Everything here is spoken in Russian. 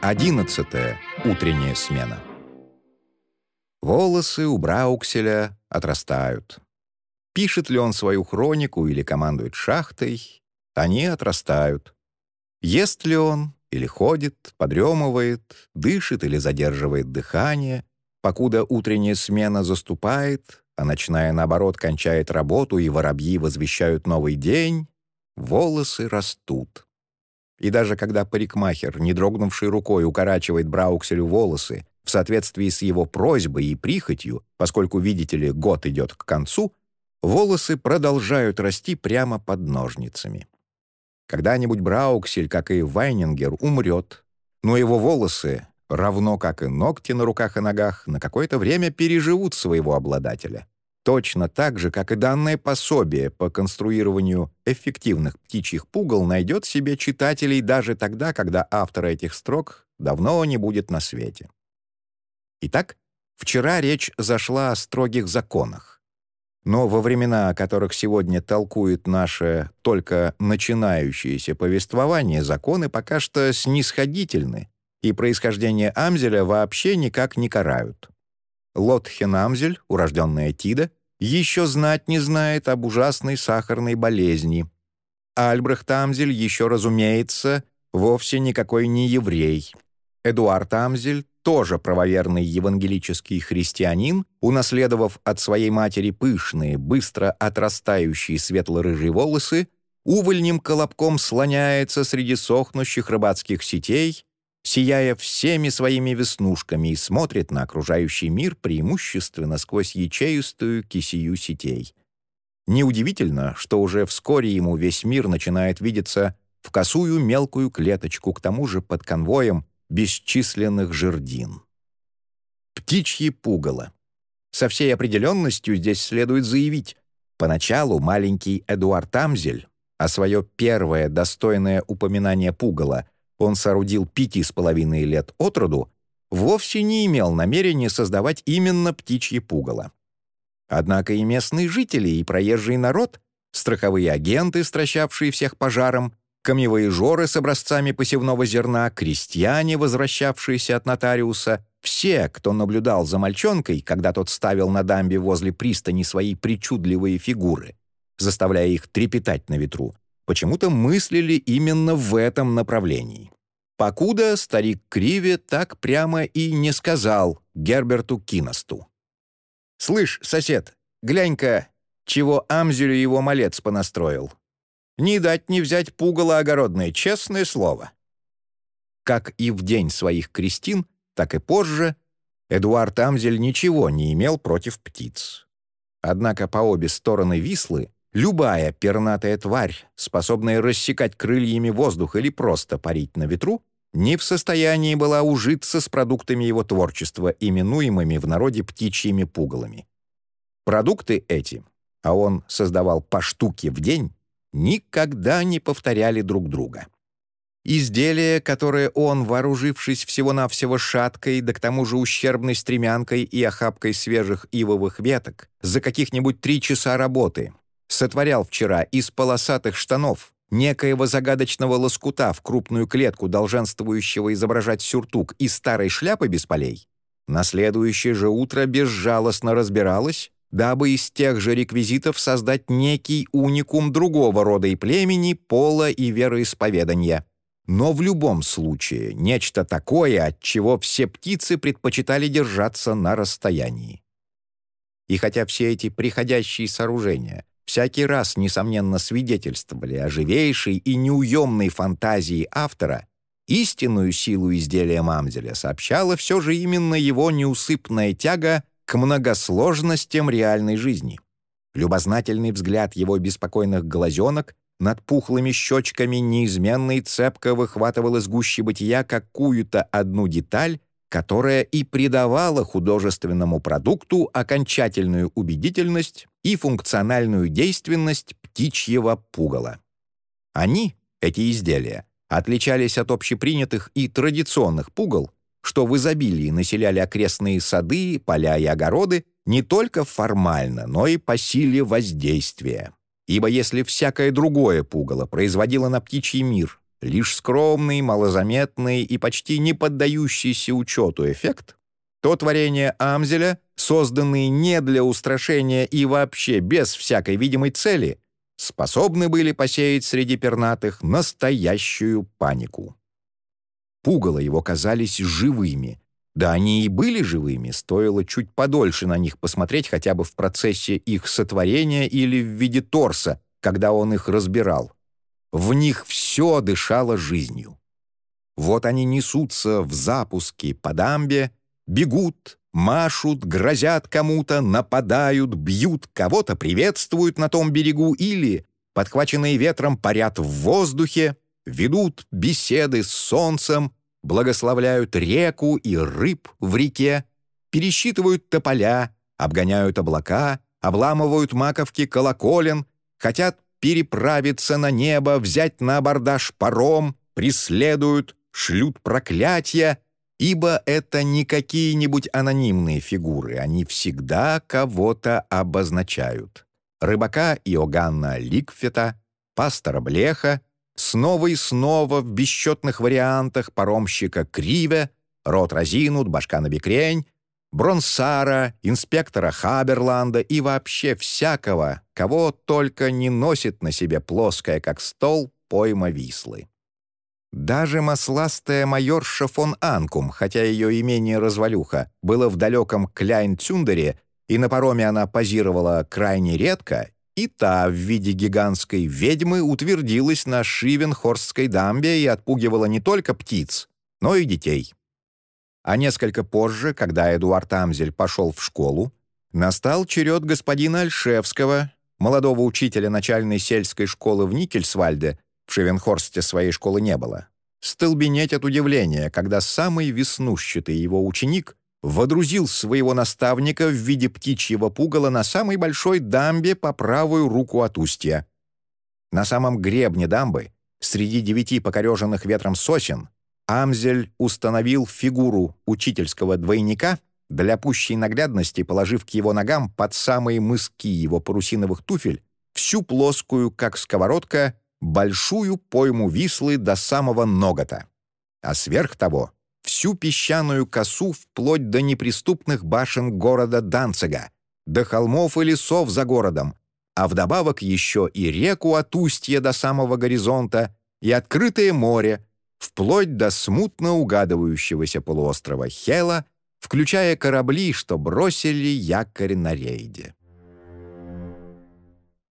Одиннадцатая. Утренняя смена. Волосы у Браукселя отрастают. Пишет ли он свою хронику или командует шахтой, они отрастают. Ест ли он или ходит, подремывает, дышит или задерживает дыхание, покуда утренняя смена заступает, а ночная, наоборот, кончает работу, и воробьи возвещают новый день, волосы растут. И даже когда парикмахер, не дрогнувшей рукой, укорачивает Браукселю волосы в соответствии с его просьбой и прихотью, поскольку, видите ли, год идет к концу, волосы продолжают расти прямо под ножницами. Когда-нибудь Брауксель, как и Вайнингер, умрет, но его волосы, равно как и ногти на руках и ногах, на какое-то время переживут своего обладателя. Точно так же, как и данное пособие по конструированию эффективных птичьих пугал найдет себе читателей даже тогда, когда автора этих строк давно не будет на свете. Итак, вчера речь зашла о строгих законах. Но во времена, о которых сегодня толкует наше только начинающееся повествование, законы пока что снисходительны, и происхождение Амзеля вообще никак не карают. Лотхен Амзель, урожденная Тида, еще знать не знает об ужасной сахарной болезни. Альбрехт Амзель еще, разумеется, вовсе никакой не еврей. Эдуард Амзель, тоже правоверный евангелический христианин, унаследовав от своей матери пышные, быстро отрастающие светло-рыжие волосы, увольним колобком слоняется среди сохнущих рыбацких сетей сияя всеми своими веснушками и смотрит на окружающий мир преимущественно сквозь ячеистую кисию сетей. Неудивительно, что уже вскоре ему весь мир начинает видеться в косую мелкую клеточку, к тому же под конвоем бесчисленных жердин. Птичьи пугало. Со всей определенностью здесь следует заявить, поначалу маленький Эдуард Амзель, а свое первое достойное упоминание пугало — он соорудил пяти с половиной лет от роду, вовсе не имел намерения создавать именно птичье пугало. Однако и местные жители, и проезжий народ, страховые агенты, стращавшие всех пожаром, камевоежоры с образцами посевного зерна, крестьяне, возвращавшиеся от нотариуса, все, кто наблюдал за мальчонкой, когда тот ставил на дамбе возле пристани свои причудливые фигуры, заставляя их трепетать на ветру, почему-то мыслили именно в этом направлении. Покуда старик Криве так прямо и не сказал Герберту Киносту. «Слышь, сосед, глянь-ка, чего Амзелю его малец понастроил. Не дать не взять пугало огородное, честное слово». Как и в день своих крестин, так и позже Эдуард Амзель ничего не имел против птиц. Однако по обе стороны Вислы Любая пернатая тварь, способная рассекать крыльями воздух или просто парить на ветру, не в состоянии была ужиться с продуктами его творчества, именуемыми в народе птичьими пугалами. Продукты эти, а он создавал по штуке в день, никогда не повторяли друг друга. Изделия, которые он, вооружившись всего-навсего шаткой, да к тому же ущербной стремянкой и охапкой свежих ивовых веток, за каких-нибудь три часа работы сотворял вчера из полосатых штанов некоего загадочного лоскута в крупную клетку, долженствующего изображать сюртук и старой шляпы без полей, на следующее же утро безжалостно разбиралась, дабы из тех же реквизитов создать некий уникум другого рода и племени, пола и вероисповедания. Но в любом случае нечто такое, от чего все птицы предпочитали держаться на расстоянии. И хотя все эти приходящие сооружения всякий раз, несомненно, свидетельствовали о живейшей и неуемной фантазии автора, истинную силу изделия Мамзеля сообщала все же именно его неусыпная тяга к многосложностям реальной жизни. Любознательный взгляд его беспокойных глазенок над пухлыми щечками неизменно и цепко выхватывал из гущи бытия какую-то одну деталь, которая и придавала художественному продукту окончательную убедительность и функциональную действенность птичьего пугала. Они, эти изделия, отличались от общепринятых и традиционных пугал, что в изобилии населяли окрестные сады, поля и огороды не только формально, но и по силе воздействия. Ибо если всякое другое пугало производило на птичий мир лишь скромный, малозаметный и почти не поддающийся учету эффект, то творения Амзеля, созданные не для устрашения и вообще без всякой видимой цели, способны были посеять среди пернатых настоящую панику. Пугало его казались живыми. Да они и были живыми, стоило чуть подольше на них посмотреть хотя бы в процессе их сотворения или в виде торса, когда он их разбирал. В них все дышало жизнью. Вот они несутся в запуске по дамбе, бегут, машут, грозят кому-то, нападают, бьют, кого-то приветствуют на том берегу или, подхваченные ветром, парят в воздухе, ведут беседы с солнцем, благословляют реку и рыб в реке, пересчитывают тополя, обгоняют облака, обламывают маковки колоколен, хотят переправиться на небо, взять на абордаж паром, преследуют, шлют проклятия, ибо это не какие-нибудь анонимные фигуры, они всегда кого-то обозначают. Рыбака Иоганна Ликфета, пастора Блеха, снова и снова в бесчетных вариантах паромщика Криве, рот Розинут, башка на бекрень, Бронсара, инспектора Хаберланда и вообще всякого, кого только не носит на себе плоская, как стол, пойма Вислы. Даже масластая майорша фон Анкум, хотя ее имение развалюха было в далеком Кляйн-Цюндере, и на пароме она позировала крайне редко, и та в виде гигантской ведьмы утвердилась на Шивенхорстской дамбе и отпугивала не только птиц, но и детей. А несколько позже, когда Эдуард Амзель пошел в школу, настал черед господина Альшевского, молодого учителя начальной сельской школы в Никельсвальде, в Шевенхорсте своей школы не было, столбенеть от удивления, когда самый веснущатый его ученик водрузил своего наставника в виде птичьего пугала на самой большой дамбе по правую руку от устья. На самом гребне дамбы, среди девяти покореженных ветром сосен, Амзель установил фигуру учительского двойника, для пущей наглядности положив к его ногам под самые мыски его парусиновых туфель всю плоскую, как сковородка, большую пойму Вислы до самого ногота. А сверх того — всю песчаную косу вплоть до неприступных башен города Данцига, до холмов и лесов за городом, а вдобавок еще и реку от устья до самого горизонта и открытое море, вплоть до смутно угадывающегося полуострова Хела, включая корабли, что бросили якорь на рейде.